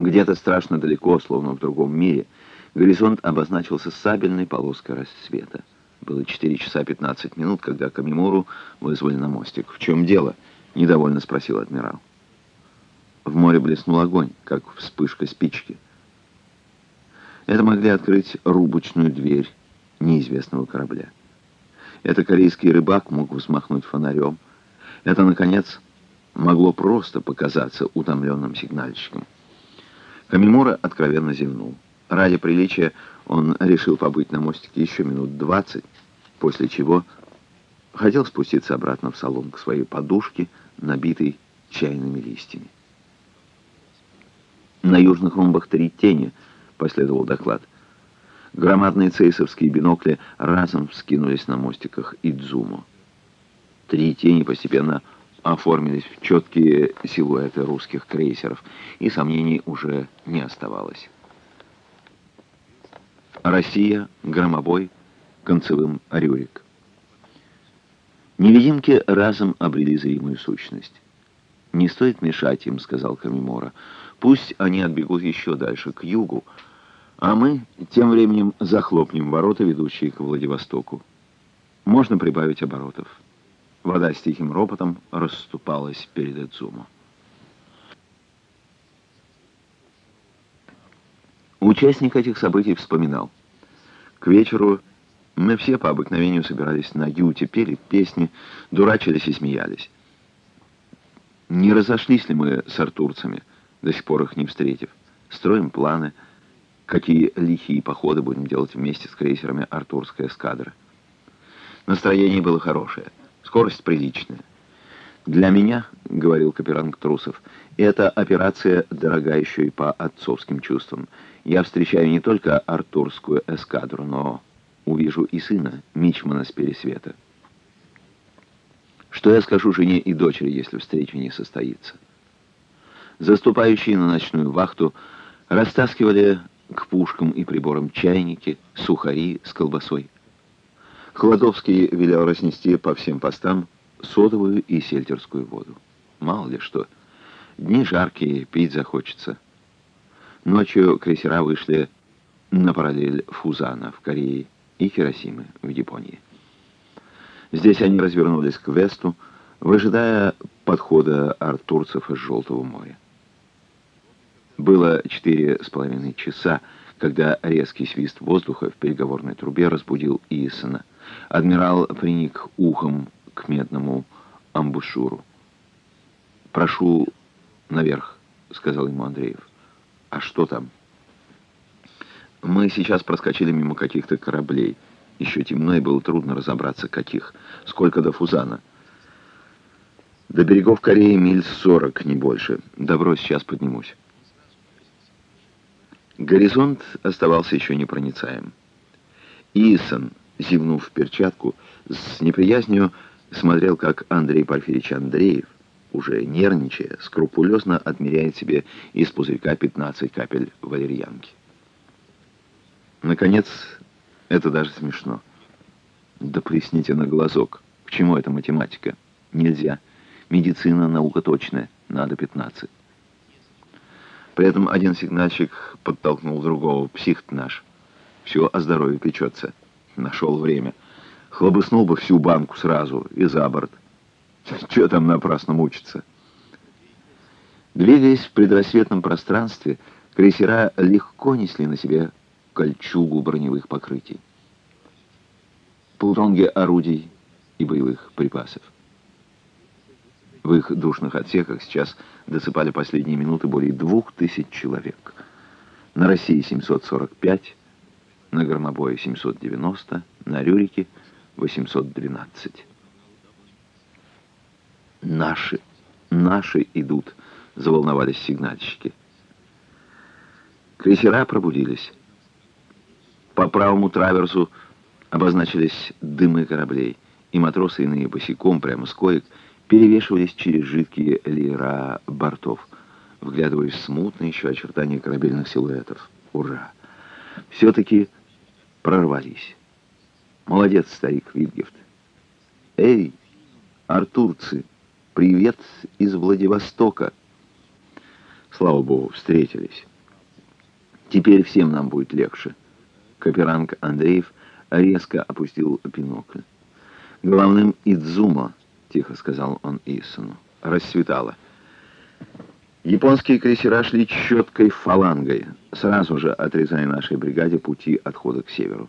Где-то страшно далеко, словно в другом мире, горизонт обозначился сабельной полоской рассвета. Было 4 часа 15 минут, когда Камимуру вызвали на мостик. «В чем дело?» — недовольно спросил адмирал. В море блеснул огонь, как вспышка спички. Это могли открыть рубочную дверь неизвестного корабля. Это корейский рыбак мог взмахнуть фонарем. Это, наконец, могло просто показаться утомленным сигнальщиком. Камимура откровенно зевнул. Ради приличия он решил побыть на мостике еще минут двадцать, после чего хотел спуститься обратно в салон к своей подушке, набитой чайными листьями. На южных румбах три тени, последовал доклад. Громадные цейсовские бинокли разом вскинулись на мостиках Идзумо. Три тени постепенно оформились в четкие силуэты русских крейсеров, и сомнений уже не оставалось. Россия, громобой, концевым Рюрик. Невидимки разом обрели зримую сущность. «Не стоит мешать им», — сказал Камимора. «Пусть они отбегут еще дальше, к югу, а мы тем временем захлопнем ворота, ведущие к Владивостоку. Можно прибавить оборотов». Вода с тихим ропотом расступалась перед Эдзумо. Участник этих событий вспоминал. К вечеру мы все по обыкновению собирались на юте, пели песни, дурачились и смеялись. Не разошлись ли мы с артурцами, до сих пор их не встретив? Строим планы, какие лихие походы будем делать вместе с крейсерами артурской эскадры. Настроение было хорошее. Скорость приличная. «Для меня, — говорил Каперанг Трусов, — эта операция дорога еще и по отцовским чувствам. Я встречаю не только артурскую эскадру, но увижу и сына, Мичмана с Пересвета. Что я скажу жене и дочери, если встреча не состоится?» Заступающие на ночную вахту растаскивали к пушкам и приборам чайники, сухари с колбасой. Холодовский велел разнести по всем постам содовую и сельтерскую воду. Мало ли что. Дни жаркие, пить захочется. Ночью крейсера вышли на параллель Фузана в Корее и Хиросимы в Японии. Здесь они развернулись к Весту, выжидая подхода артурцев из Желтого моря. Было четыре с половиной часа, когда резкий свист воздуха в переговорной трубе разбудил Исона. Адмирал приник ухом к медному амбушюру. «Прошу наверх», — сказал ему Андреев. «А что там?» «Мы сейчас проскочили мимо каких-то кораблей. Еще темно, и было трудно разобраться, каких. Сколько до Фузана?» «До берегов Кореи миль сорок, не больше. Добро, сейчас поднимусь». Горизонт оставался еще непроницаем. Исон зевнув в перчатку, с неприязнью смотрел, как Андрей Порфирьевич Андреев, уже нервничая, скрупулезно отмеряет себе из пузырька 15 капель валерьянки. Наконец, это даже смешно. Да плесните на глазок. К чему эта математика? Нельзя. Медицина наука точная. Надо 15. При этом один сигнальщик подтолкнул другого. Псих наш. Все о здоровье печется нашел время. Хлобыснул бы всю банку сразу и за борт. Че там напрасно мучиться? Двигаясь в предрассветном пространстве, крейсера легко несли на себе кольчугу броневых покрытий. Полтонги орудий и боевых припасов. В их душных отсеках сейчас досыпали последние минуты более двух тысяч человек. На России 745, на Громобое 790, на Рюрике 812. «Наши, наши идут!» — заволновались сигнальщики. Крейсера пробудились. По правому траверсу обозначились дымы кораблей, и матросы иные босиком прямо с коек перевешивались через жидкие леера бортов, вглядываясь в смутные еще очертания корабельных силуэтов. Ура! Все-таки прорвались. Молодец, старик Вильгефт. Эй, артурцы, привет из Владивостока. Слава богу, встретились. Теперь всем нам будет легче. Каперанг Андреев резко опустил бинокль. «Главным Идзума», — тихо сказал он Исону. Рассветало. Японские крейсера шли четкой фалангой, сразу же отрезая нашей бригаде пути отхода к северу.